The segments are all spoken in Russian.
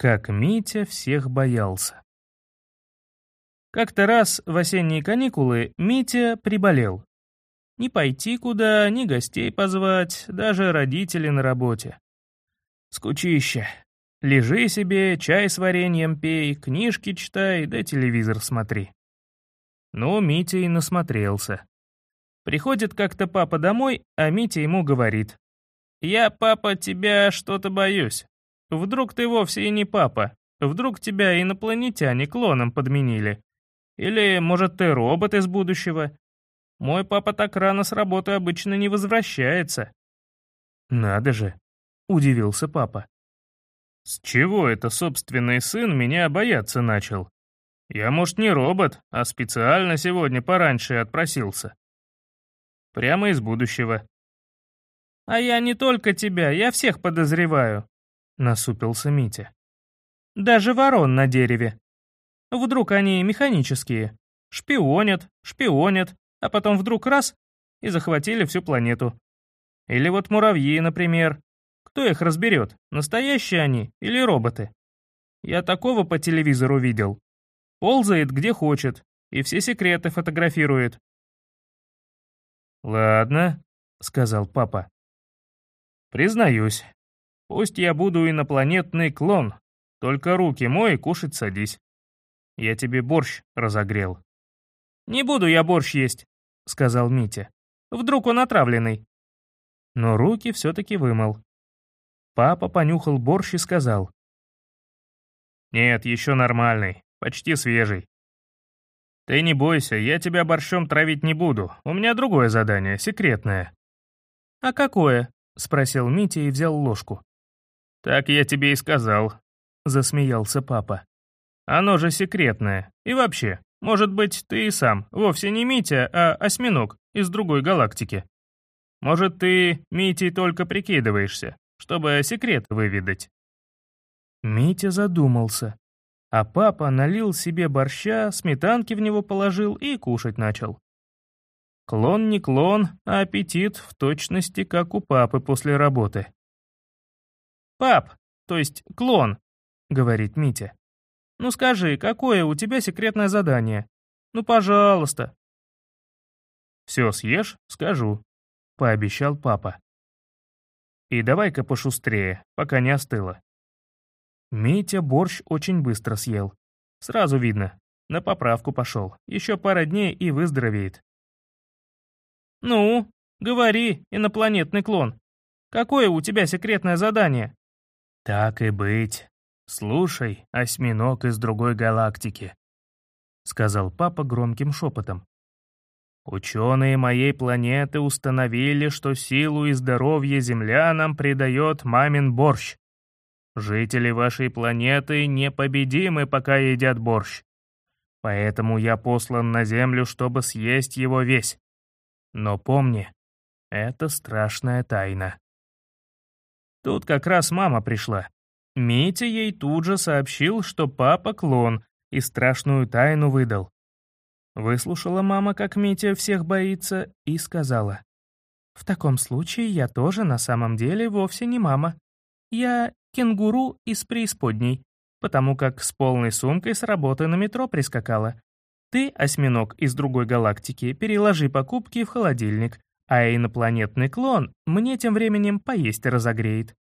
Как Митя всех боялся. Как-то раз в осенние каникулы Митя приболел. Ни пойти куда, ни гостей позвать, даже родители на работе. Скучище. Лежи себе, чай с вареньем пей, книжки читай, да телевизор смотри. Ну, Митя и насмотрелся. Приходит как-то папа домой, а Митя ему говорит. «Я, папа, тебя что-то боюсь. Вдруг ты вовсе и не папа. Вдруг тебя инопланетяне клоном подменили. Или, может, ты робот из будущего. Мой папа так рано с работы обычно не возвращается». «Надо же», — удивился папа. «С чего это собственный сын меня бояться начал? Я, может, не робот, а специально сегодня пораньше отпросился. Прямо из будущего». «А я не только тебя, я всех подозреваю», — насупился Митя. «Даже ворон на дереве. Вдруг они механические. Шпионят, шпионят, а потом вдруг раз — и захватили всю планету. Или вот муравьи, например. Кто их разберет, настоящие они или роботы? Я такого по телевизору видел. Ползает где хочет и все секреты фотографирует. «Ладно», — сказал папа. «Признаюсь, пусть я буду инопланетный клон, только руки мой кушать садись. Я тебе борщ разогрел». «Не буду я борщ есть», — сказал Митя. «Вдруг он отравленный». Но руки все-таки вымыл. Папа понюхал борщ и сказал. «Нет, еще нормальный, почти свежий. Ты не бойся, я тебя борщом травить не буду, у меня другое задание, секретное». «А какое?» — спросил Митя и взял ложку. «Так я тебе и сказал», — засмеялся папа. «Оно же секретное. И вообще, может быть, ты и сам, вовсе не Митя, а осьминог из другой галактики. Может, ты Митей только прикидываешься, чтобы секрет выведать». Митя задумался, а папа налил себе борща, сметанки в него положил и кушать начал. Клон не клон, а аппетит в точности, как у папы после работы. «Пап, то есть клон», — говорит Митя. «Ну скажи, какое у тебя секретное задание? Ну, пожалуйста». «Все съешь, скажу», — пообещал папа. «И давай-ка пошустрее, пока не остыло». Митя борщ очень быстро съел. Сразу видно, на поправку пошел. Еще пара дней и выздоровеет. «Ну, говори, инопланетный клон. Какое у тебя секретное задание?» «Так и быть. Слушай, осьминог из другой галактики», — сказал папа громким шепотом. «Ученые моей планеты установили, что силу и здоровье землянам придает мамин борщ. Жители вашей планеты непобедимы, пока едят борщ. Поэтому я послан на Землю, чтобы съесть его весь. Но помни, это страшная тайна. Тут как раз мама пришла. Митя ей тут же сообщил, что папа клон, и страшную тайну выдал. Выслушала мама, как Митя всех боится, и сказала. «В таком случае я тоже на самом деле вовсе не мама. Я кенгуру из преисподней, потому как с полной сумкой с работы на метро прискакала. Ты, осьминог из другой галактики, переложи покупки в холодильник, а инопланетный клон мне тем временем поесть разогреет.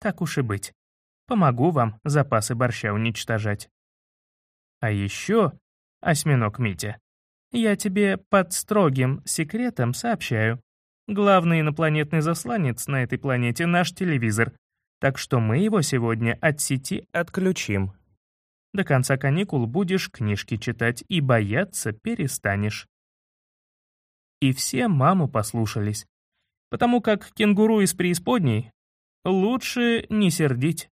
Так уж и быть. Помогу вам запасы борща уничтожать. А еще, осьминог Митя, я тебе под строгим секретом сообщаю. Главный инопланетный засланец на этой планете — наш телевизор, так что мы его сегодня от сети отключим. До конца каникул будешь книжки читать и бояться перестанешь. И все маму послушались, потому как кенгуру из преисподней лучше не сердить,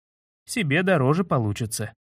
себе дороже получится.